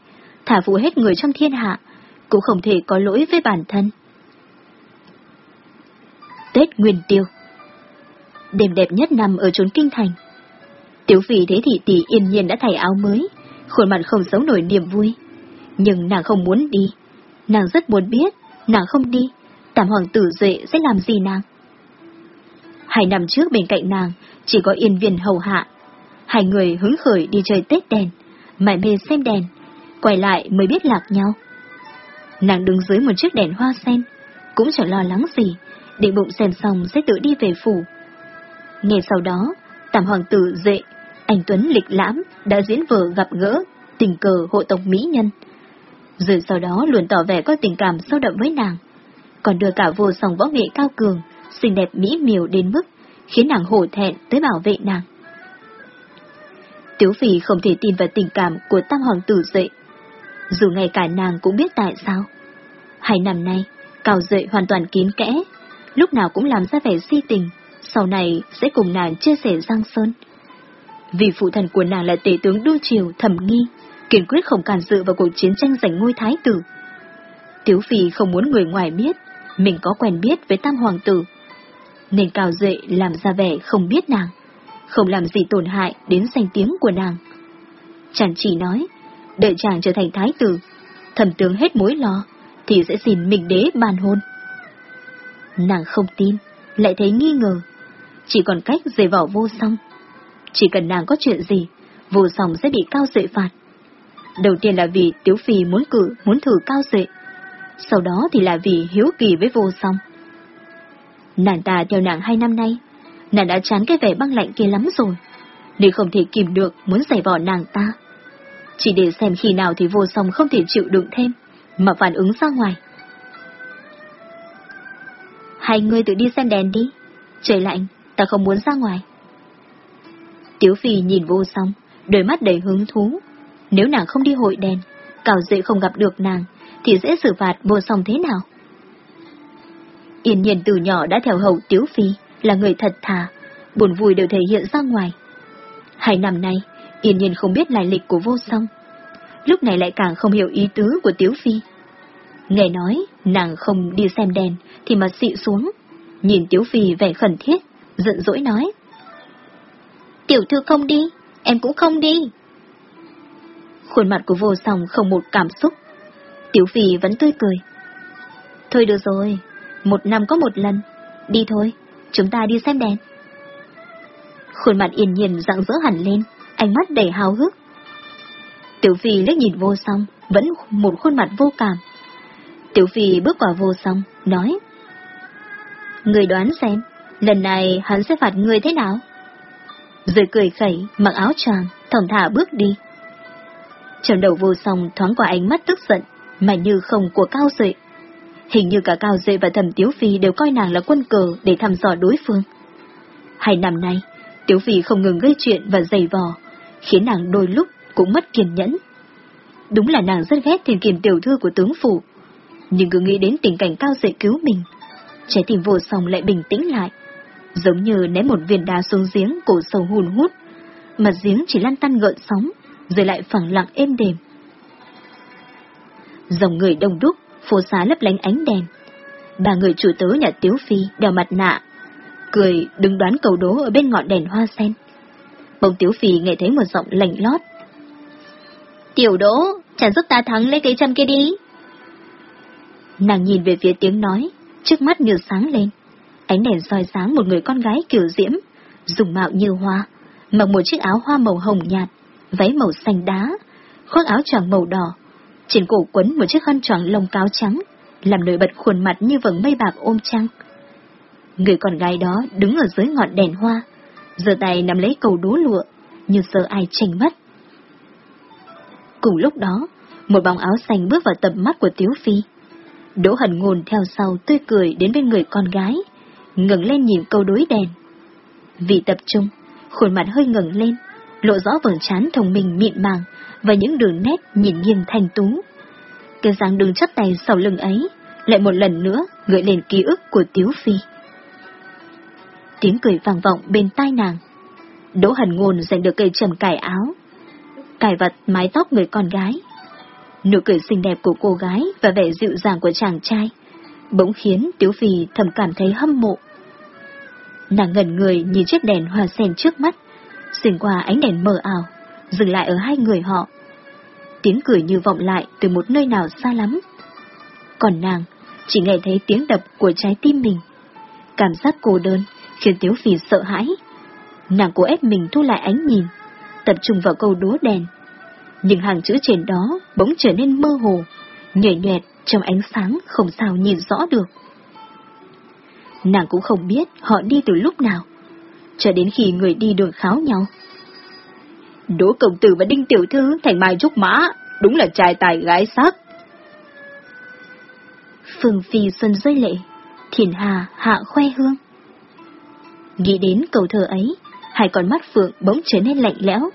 thả vụ hết người trong thiên hạ, cũng không thể có lỗi với bản thân. Tết Nguyên Tiêu Đêm đẹp nhất nằm ở chốn kinh thành. Tiểu Phi thế thị tỷ yên nhiên đã thay áo mới, khuôn mặt không giấu nổi niềm vui. Nhưng nàng không muốn đi. Nàng rất muốn biết, nàng không đi, Tam Hoàng tử Duệ sẽ làm gì nàng? Hai năm trước bên cạnh nàng, chỉ có yên viên hầu hạ. Hai người hứng khởi đi chơi Tết đèn, mải mê xem đèn, quay lại mới biết lạc nhau. Nàng đứng dưới một chiếc đèn hoa sen, cũng chẳng lo lắng gì, để bụng xem xong sẽ tự đi về phủ. Nghe sau đó, Tam Hoàng tử dệ, anh Tuấn lịch lãm đã diễn vở gặp gỡ, tình cờ hộ tộc mỹ nhân. Rồi sau đó luôn tỏ vẻ có tình cảm sâu đậm với nàng, còn đưa cả vô sòng võ nghệ cao cường, xinh đẹp mỹ miều đến mức khiến nàng hổ thẹn tới bảo vệ nàng. Tiếu Phi không thể tin vào tình cảm của tam hoàng tử dậy. Dù ngay cả nàng cũng biết tại sao. Hai năm nay, Cao Dậy hoàn toàn kín kẽ, lúc nào cũng làm ra vẻ si tình, sau này sẽ cùng nàng chia sẻ Giang Sơn. Vì phụ thần của nàng là tể tướng đô triều thẩm nghi, kiên quyết không can dự vào cuộc chiến tranh giành ngôi thái tử. Tiếu Phi không muốn người ngoài biết, mình có quen biết với tam hoàng tử. Nên Cao Duệ làm ra vẻ không biết nàng, không làm gì tổn hại đến danh tiếng của nàng. Chàng chỉ nói, đợi chàng trở thành thái tử, thẩm tướng hết mối lo, thì sẽ xin mình đế bàn hôn. Nàng không tin, lại thấy nghi ngờ, chỉ còn cách rời vào vô song. chỉ cần nàng có chuyện gì, vô song sẽ bị cao dệ phạt. Đầu tiên là vì Tiếu Phi muốn cử, muốn thử cao dệ. Sau đó thì là vì hiếu kỳ với vô song. Nàng ta theo nàng hai năm nay, nàng đã chán cái vẻ băng lạnh kia lắm rồi, nên không thể kìm được muốn giải vỏ nàng ta. Chỉ để xem khi nào thì vô song không thể chịu đựng thêm, mà phản ứng ra ngoài. Hai người tự đi xem đèn đi, trời lạnh, ta không muốn ra ngoài. Tiếu Phi nhìn vô song, đôi mắt đầy hứng thú. Nếu nàng không đi hội đèn, cào dễ không gặp được nàng, thì dễ xử phạt vô song thế nào? Yên nhiên từ nhỏ đã theo hầu Tiếu Phi, là người thật thà, buồn vui đều thể hiện ra ngoài. Hai năm nay, Yên nhiên không biết lai lịch của vô song. Lúc này lại càng không hiểu ý tứ của Tiếu Phi. Nghe nói, nàng không đi xem đèn, thì mà xị xuống. Nhìn Tiếu Phi vẻ khẩn thiết, giận dỗi nói. Tiểu thư không đi, em cũng không đi. Khuôn mặt của vô song không một cảm xúc. Tiểu Phi vẫn tươi cười. Thôi được rồi, một năm có một lần, đi thôi, chúng ta đi xem đèn. Khuôn mặt yên nhiên rạng rỡ hẳn lên, ánh mắt đầy hào hức. Tiểu Phi liếc nhìn vô song, vẫn một khuôn mặt vô cảm. Tiểu Phi bước vào vô song, nói. Người đoán xem, lần này hắn sẽ phạt người thế nào? Rồi cười khẩy, mặc áo choàng, thỏng thả bước đi. Trong đầu vô song thoáng qua ánh mắt tức giận, mà như không của Cao Duệ. Hình như cả Cao Duệ và Thẩm Tiếu Phi đều coi nàng là quân cờ để thăm dò đối phương. Hai năm nay, Tiếu Phi không ngừng gây chuyện và giày vò, khiến nàng đôi lúc cũng mất kiên nhẫn. Đúng là nàng rất ghét tìm kiềm tiểu thư của tướng phủ, nhưng cứ nghĩ đến tình cảnh Cao dậy cứu mình, trái tim vô song lại bình tĩnh lại, giống như ném một viên đá xuống giếng cổ sâu hùn hút, mà giếng chỉ lăn tăn gợn sóng, rồi lại phẳng lặng êm đềm. Dòng người đông đúc, phố xá lấp lánh ánh đèn. Ba người chủ tớ nhà Tiếu Phi đeo mặt nạ, cười đứng đoán cầu đố ở bên ngọn đèn hoa sen. Bông Tiếu Phi nghe thấy một giọng lạnh lót. Tiểu đỗ, chẳng giúp ta thắng lấy cây châm kia đi. Nàng nhìn về phía tiếng nói, trước mắt như sáng lên. Ánh đèn soi sáng một người con gái kiểu diễm, dùng mạo như hoa, mặc một chiếc áo hoa màu hồng nhạt, váy màu xanh đá, khoác áo choàng màu đỏ, trên cổ quấn một chiếc khăn choàng lông cáo trắng, làm nổi bật khuôn mặt như vầng mây bạc ôm trăng. Người con gái đó đứng ở dưới ngọn đèn hoa, giơ tay nắm lấy cầu đố lụa, như sợ ai tranh mất. Cùng lúc đó, một bóng áo xanh bước vào tầm mắt của Tiếu Phi. Đỗ Hần Ngôn theo sau tươi cười đến bên người con gái, ngẩng lên nhìn câu đối đèn. Vì tập trung, khuôn mặt hơi ngẩng lên, lộ rõ vầng trán thông minh mịn màng và những đường nét nhìn nghiêng thanh tú. Cái dáng đường chắp tay sau lưng ấy lại một lần nữa gợi lên ký ức của Tiếu Phi. Tiếng cười vang vọng bên tai nàng. Đỗ Hần Ngôn giành được cây trầm cải áo, cài vật mái tóc người con gái. Nụ cười xinh đẹp của cô gái và vẻ dịu dàng của chàng trai bỗng khiến Tiếu Phi thầm cảm thấy hâm mộ. Nàng ngẩn người nhìn chiếc đèn hoa sen trước mắt, xuyên qua ánh đèn mờ ảo, dừng lại ở hai người họ. Tiếng cười như vọng lại từ một nơi nào xa lắm. Còn nàng, chỉ nghe thấy tiếng đập của trái tim mình. Cảm giác cô đơn khiến Tiếu Phi sợ hãi. Nàng cố ép mình thu lại ánh nhìn, tập trung vào câu đố đèn. Nhưng hàng chữ trên đó bỗng trở nên mơ hồ, nhảy nhẹt trong ánh sáng không sao nhìn rõ được. Nàng cũng không biết họ đi từ lúc nào, cho đến khi người đi đường kháo nhau. Đỗ công tử và đinh tiểu thư thành mai trúc mã, đúng là trai tài gái sắc. Phương Phi xuân rơi lệ, thiền hà hạ khoe hương. Nghĩ đến câu thơ ấy, hai con mắt Phượng bỗng trở nên lạnh lẽo.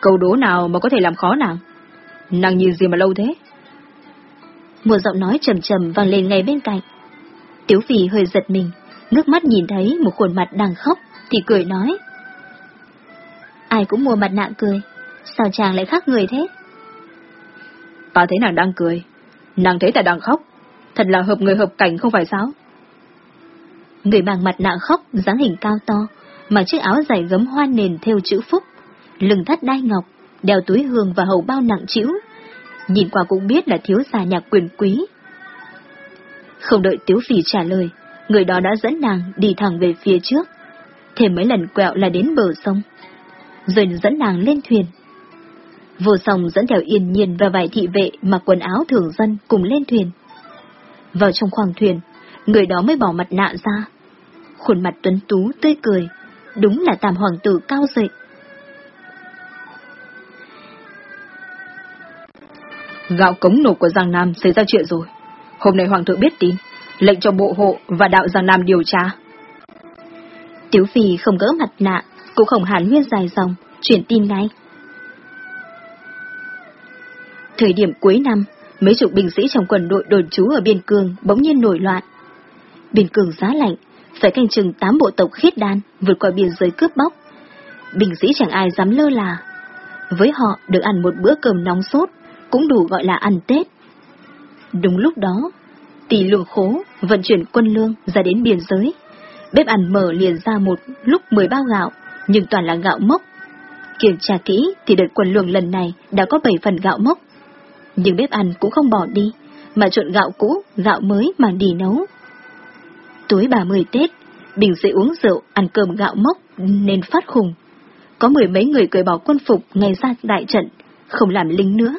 Câu đố nào mà có thể làm khó nàng? Nàng nhìn gì mà lâu thế? Một giọng nói trầm trầm vang lên ngay bên cạnh. Tiếu Phi hơi giật mình, nước mắt nhìn thấy một khuôn mặt đang khóc, thì cười nói. Ai cũng mua mặt nạ cười, sao chàng lại khác người thế? Ta thấy nàng đang cười, nàng thấy ta đang khóc, thật là hợp người hợp cảnh không phải sao? Người bằng mặt nạ khóc, dáng hình cao to, mặc chiếc áo dài gấm hoa nền theo chữ phúc, lưng thắt đai ngọc, đeo túi hương và hầu bao nặng trĩu. nhìn qua cũng biết là thiếu gia nhạc quyền quý. Không đợi Tiếu Phỉ trả lời, người đó đã dẫn nàng đi thẳng về phía trước. thêm mấy lần quẹo là đến bờ sông. Rồi dẫn nàng lên thuyền. Vô song dẫn theo yên nhiên và vài thị vệ mặc quần áo thường dân cùng lên thuyền. Vào trong khoang thuyền, người đó mới bỏ mặt nạ ra. Khuôn mặt tuấn tú tươi cười, đúng là tam hoàng tử cao dậy. Gạo cống nổ của Giang Nam xảy ra chuyện rồi. Hôm nay hoàng thượng biết tin, lệnh cho bộ hộ và đạo Giang Nam điều tra. Tiếu Phi không gỡ mặt nạ, cũng không hàn nguyên dài dòng, chuyển tin ngay. Thời điểm cuối năm, mấy chục binh sĩ trong quân đội đồn trú ở biên cương bỗng nhiên nổi loạn. Biên cương giá lạnh, phải canh chừng tám bộ tộc khiết đan vượt qua biên giới cướp bóc. bình sĩ chẳng ai dám lơ là. Với họ được ăn một bữa cơm nóng sốt cũng đủ gọi là ăn Tết. Đúng lúc đó, tỷ lương khố vận chuyển quân lương ra đến biên giới. Bếp ăn mở liền ra một lúc 10 bao gạo, nhưng toàn là gạo mốc. Kiểm tra kỹ thì đợt quân lương lần này đã có 7 phần gạo mốc. Nhưng bếp ăn cũng không bỏ đi, mà trộn gạo cũ, gạo mới mà đi nấu. Tối 30 Tết, bình sĩ uống rượu, ăn cơm gạo mốc nên phát khùng. Có mười mấy người cởi bỏ quân phục ngay ra đại trận, không làm lính nữa.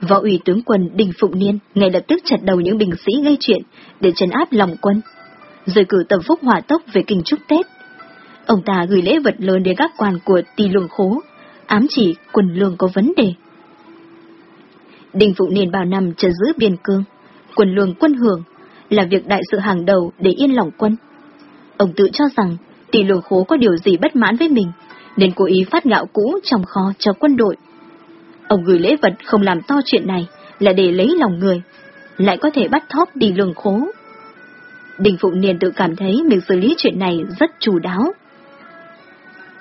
Võ ủy tướng quân Đình Phụng Niên ngay lập tức chặt đầu những binh sĩ gây chuyện để trấn áp lòng quân, rồi cử tầm phúc hỏa tốc về kinh chúc Tết. Ông ta gửi lễ vật lớn đến các quan của Tỳ lương khố, ám chỉ quân lương có vấn đề. Đình Phụng Niên bao năm trấn giữ biên cương, quân lương quân hưởng là việc đại sự hàng đầu để yên lòng quân. Ông tự cho rằng tỷ lương khố có điều gì bất mãn với mình, nên cố ý phát gạo cũ trong kho cho quân đội Ông gửi lễ vật không làm to chuyện này là để lấy lòng người, lại có thể bắt thóp đi lường khố. Đình Phụng Niên tự cảm thấy mình xử lý chuyện này rất chủ đáo.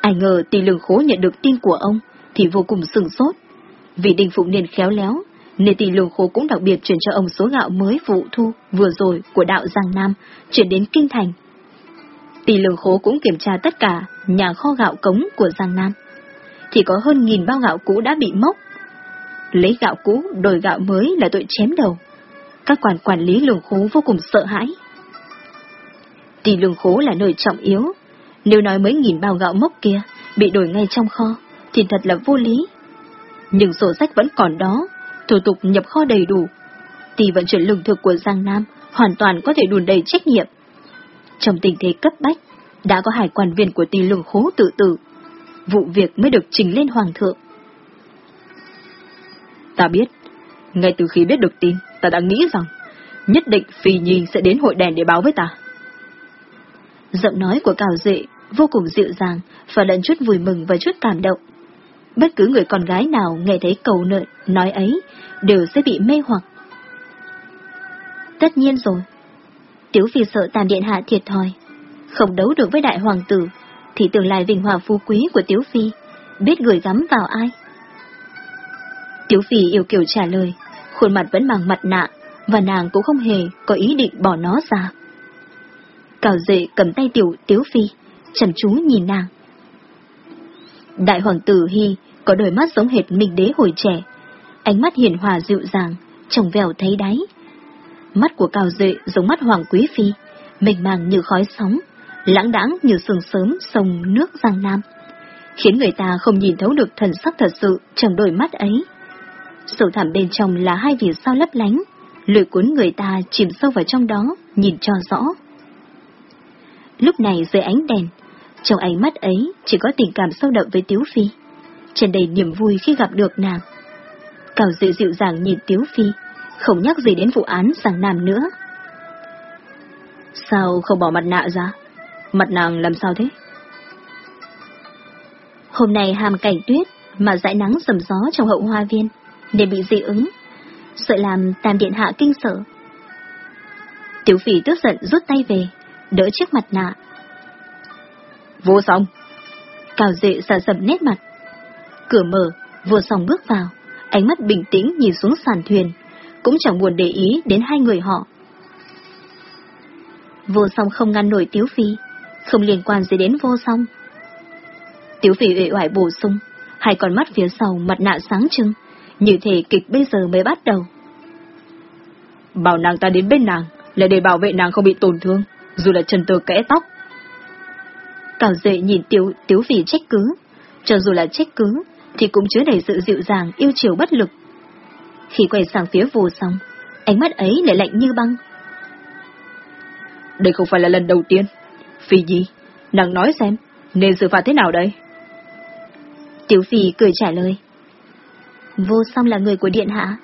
Ai ngờ tỷ lường khố nhận được tin của ông thì vô cùng sừng sốt. Vì Đình Phụng Niên khéo léo, nên tỷ lương khố cũng đặc biệt chuyển cho ông số gạo mới vụ thu vừa rồi của đạo Giang Nam chuyển đến Kinh Thành. Tỷ lương khố cũng kiểm tra tất cả nhà kho gạo cống của Giang Nam. Thì có hơn nghìn bao gạo cũ đã bị mốc Lấy gạo cũ đổi gạo mới là tội chém đầu. Các quản quản lý lường khố vô cùng sợ hãi. Tỷ lường khố là nơi trọng yếu. Nếu nói mấy nghìn bao gạo mốc kia bị đổi ngay trong kho, thì thật là vô lý. Nhưng sổ sách vẫn còn đó, thủ tục nhập kho đầy đủ. Tỷ vận chuyển lương thực của Giang Nam hoàn toàn có thể đùn đầy trách nhiệm. Trong tình thế cấp bách, đã có hải quan viên của tỷ lường khố tự tử. Vụ việc mới được trình lên Hoàng thượng. Ta biết, ngay từ khi biết được tin, ta đã nghĩ rằng nhất định Phi Nhi sẽ đến hội đèn để báo với ta. Giọng nói của Cào Dệ vô cùng dịu dàng và lẫn chút vui mừng và chút cảm động. Bất cứ người con gái nào nghe thấy cầu nợ nói ấy đều sẽ bị mê hoặc. Tất nhiên rồi. Tiếu Phi sợ Tam Điện Hạ thiệt thòi. Không đấu được với Đại Hoàng tử, thì tương lai vinh hòa phú quý của Tiếu Phi, biết gửi gắm vào ai. Tiếu Phi yêu kiều trả lời, khuôn mặt vẫn bằng mặt nạ, và nàng cũng không hề có ý định bỏ nó ra. Cào dệ cầm tay tiểu Tiếu Phi, chăm chú nhìn nàng. Đại hoàng tử Hy có đôi mắt giống hệt minh đế hồi trẻ, ánh mắt hiền hòa dịu dàng, trồng vèo thấy đáy. Mắt của Cào dệ giống mắt hoàng quý phi, mênh màng như khói sóng, lãng đãng như sương sớm sông nước Giang Nam, khiến người ta không nhìn thấu được thần sắc thật sự trong đôi mắt ấy. Sâu thẳm bên trong là hai vì sao lấp lánh, lười cuốn người ta chìm sâu vào trong đó, nhìn cho rõ. Lúc này dưới ánh đèn, trong ánh mắt ấy chỉ có tình cảm sâu đậm với Tiếu Phi, tràn đầy niềm vui khi gặp được nàng. Cào dịu dịu dàng nhìn Tiếu Phi, không nhắc gì đến vụ án sang Nam nữa. Sao không bỏ mặt nạ ra? Mặt nàng làm sao thế? Hôm nay hàm cảnh tuyết mà dãi nắng sầm gió trong hậu hoa viên để bị dị ứng, sợ làm tam điện hạ kinh sợ. Tiểu phỉ tức giận rút tay về, đỡ chiếc mặt nạ. Vô song! Cào dệ xả sầm nét mặt. Cửa mở, vô song bước vào, ánh mắt bình tĩnh nhìn xuống sàn thuyền, cũng chẳng buồn để ý đến hai người họ. Vô song không ngăn nổi Tiếu Phi, không liên quan gì đến vô song. Tiếu Phi uể oải bổ sung, hai con mắt phía sau mặt nạ sáng trưng, như thể kịch bây giờ mới bắt đầu. Bảo nàng ta đến bên nàng là để bảo vệ nàng không bị tổn thương, dù là trần tơ kẽ tóc. Cào Duệ nhìn Tiếu, Tiếu Phi trách cứ. Cho dù là trách cứ, thì cũng chứa đầy sự dịu dàng, yêu chiều bất lực. Khi quay sang phía vô song, ánh mắt ấy lại lạnh như băng. Đây không phải là lần đầu tiên. Phi gì? Nàng nói xem, nên xử phạt thế nào đây? Tiểu Phi cười trả lời. Vô song là người của Điện Hạ.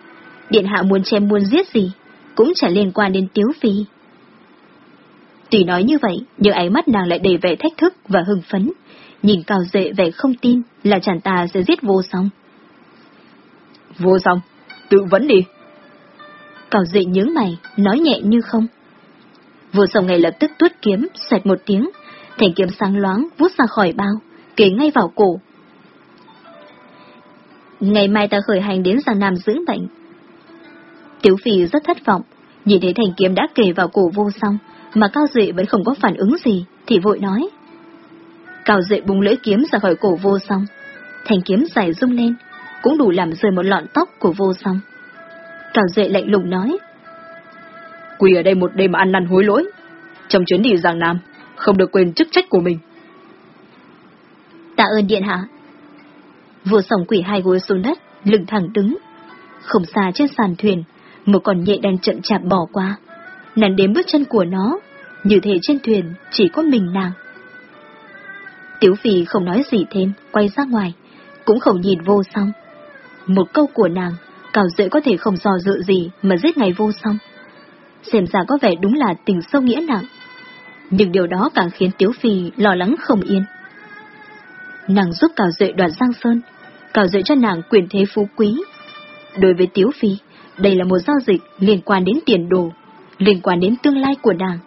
Điện Hạ muốn chém muốn giết gì, cũng chẳng liên quan đến Tiếu Phi. Tuy nói như vậy, nhưng ánh mắt nàng lại đầy vẻ thách thức và hưng phấn. Nhìn cao dệ vẻ không tin là chàng ta sẽ giết vô song. Vô song, tự vẫn đi. Cao dệ nhướng mày, nói nhẹ như không. Vô song ngay lập tức tuốt kiếm, xoẹt một tiếng, thành kiếm sáng loáng vút ra khỏi bao, kề ngay vào cổ. Ngày mai ta khởi hành đến Giang Nam dưỡng bệnh. Tiếu Phi rất thất vọng, nhìn thấy thành kiếm đã kề vào cổ vô song, mà Cao Duệ vẫn không có phản ứng gì, thì vội nói. Cao Duệ bung lưỡi kiếm ra khỏi cổ vô song, thành kiếm dài rung lên, cũng đủ làm rơi một lọn tóc của vô song. Cao Duệ lạnh lùng nói. Quỳ ở đây một đêm ăn năn hối lỗi, trong chuyến đi Giang Nam, không được quên chức trách của mình. Tạ ơn điện hạ. Vô song quỷ hai gối xuống đất, lưng thẳng đứng. Không xa trên sàn thuyền, một con nhện đang chậm chạp bỏ qua nàng đếm bước chân của nó, như thể trên thuyền chỉ có mình nàng. Tiểu Phi không nói gì thêm, quay ra ngoài, cũng không nhìn vô song. Một câu của nàng, cào dễ có thể không dò dự gì mà giết ngày vô song. Xem ra có vẻ đúng là tình sâu nghĩa nặng. Nhưng điều đó càng khiến Tiếu Phi lo lắng không yên. Nàng giúp cào dệ đoạt Giang Sơn, cào dệ cho nàng quyền thế phú quý. Đối với Tiếu Phi, đây là một giao dịch liên quan đến tiền đồ, liên quan đến tương lai của nàng.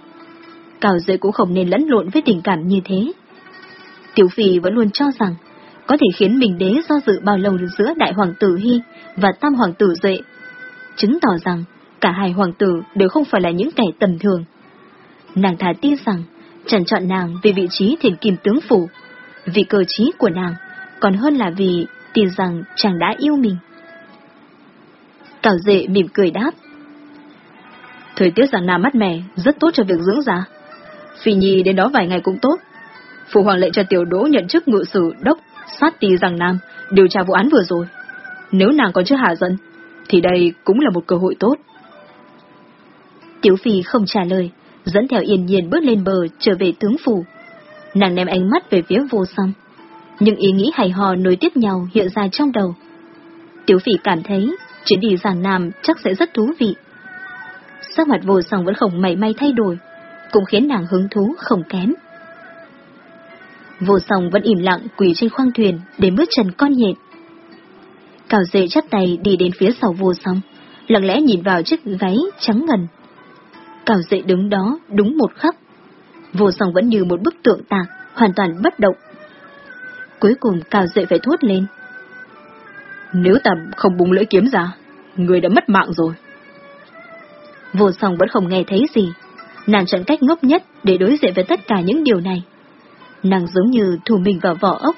Cào Duệ cũng không nên lẫn lộn với tình cảm như thế. Tiểu Phi vẫn luôn cho rằng, có thể khiến mình đế do dự bao lâu giữa đại hoàng tử Hy và tam hoàng tử Duệ, chứng tỏ rằng cả hai hoàng tử đều không phải là những kẻ tầm thường. Nàng thà tin rằng, chẳng chọn nàng vì vị trí thiền kim tướng phủ, vì cơ trí của nàng, còn hơn là vì tin rằng chàng đã yêu mình. Cảo dệ mỉm cười đáp. Thời tiết rằng Nam mát mẻ, rất tốt cho việc dưỡng da. Phi Nhi đến đó vài ngày cũng tốt. Phụ hoàng lệnh cho tiểu đỗ nhận chức ngự sử đốc sát tì rằng Nam, điều tra vụ án vừa rồi. Nếu nàng còn chưa hạ giận, thì đây cũng là một cơ hội tốt. Tiểu Phi không trả lời, dẫn theo yên nhiên bước lên bờ trở về tướng phủ. Nàng ném ánh mắt về phía vô song. những ý nghĩ hài hò nối tiếp nhau hiện ra trong đầu. Tiểu Phi cảm thấy chuyến đi giảng Nam chắc sẽ rất thú vị sắc mặt vô song vẫn không mảy may thay đổi, cũng khiến nàng hứng thú không kém. Vô song vẫn im lặng quỳ trên khoang thuyền để bước chân con nhện. Cào dệ chắp tay đi đến phía sau vô song, lặng lẽ nhìn vào chiếc váy trắng ngần. Cào dệ đứng đó đúng một khắc. Vô song vẫn như một bức tượng tạc, hoàn toàn bất động. Cuối cùng cào dệ phải thốt lên. Nếu ta không búng lưỡi kiếm ra, người đã mất mạng rồi. Vô song vẫn không nghe thấy gì. Nàng chọn cách ngốc nhất để đối diện với tất cả những điều này. Nàng giống như thủ mình vào vỏ ốc.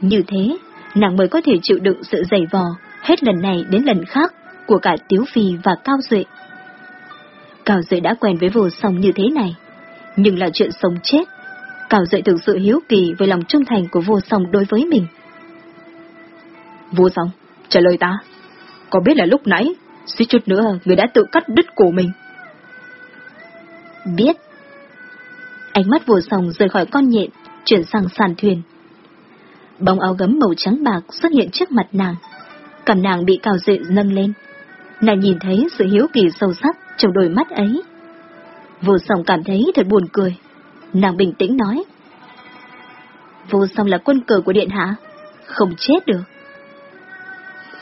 Như thế, nàng mới có thể chịu đựng sự dày vò hết lần này đến lần khác của cả Tiếu Phi và Cao Duệ. Cao Duệ đã quen với vô song như thế này, nhưng là chuyện sống chết. Cao Duệ thực sự hiếu kỳ với lòng trung thành của vô song đối với mình. Vô song, trả lời ta. Có biết là lúc nãy suýt chút nữa người đã tự cắt đứt cổ mình. Biết. Ánh mắt vô sòng rời khỏi con nhện, chuyển sang sàn thuyền. Bóng áo gấm màu trắng bạc xuất hiện trước mặt nàng. Cầm nàng bị cào dệ nâng lên. Nàng nhìn thấy sự hiếu kỳ sâu sắc trong đôi mắt ấy. Vô song cảm thấy thật buồn cười. Nàng bình tĩnh nói. Vô song là quân cờ của điện hạ, không chết được.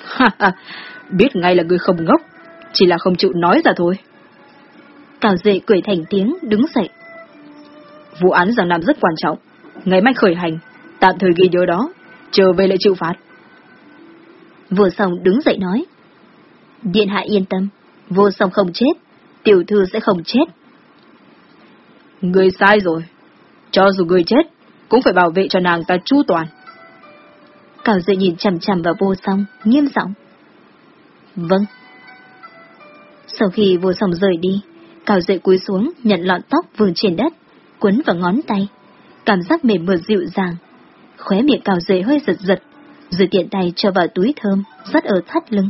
Ha ha, biết ngay là người không ngốc, chỉ là không chịu nói ra thôi. Cào dệ cười thành tiếng, đứng dậy. Vụ án Giang Nam rất quan trọng, ngày mai khởi hành, tạm thời ghi nhớ đó, chờ về lại chịu phạt. Vô song đứng dậy nói. Điện hạ yên tâm, vô song không chết, tiểu thư sẽ không chết. Người sai rồi, cho dù người chết, cũng phải bảo vệ cho nàng ta chu toàn. Cào dệ nhìn chằm chằm vào vô song, nghiêm giọng. Vâng. Sau khi vô song rời đi, Cao dậy cúi xuống nhận lọn tóc vương trên đất, quấn vào ngón tay cảm giác mềm mượt dịu dàng. Khóe miệng cào dày hơi giật giật, rồi tiện tay cho vào túi thơm, rất ở thắt lưng.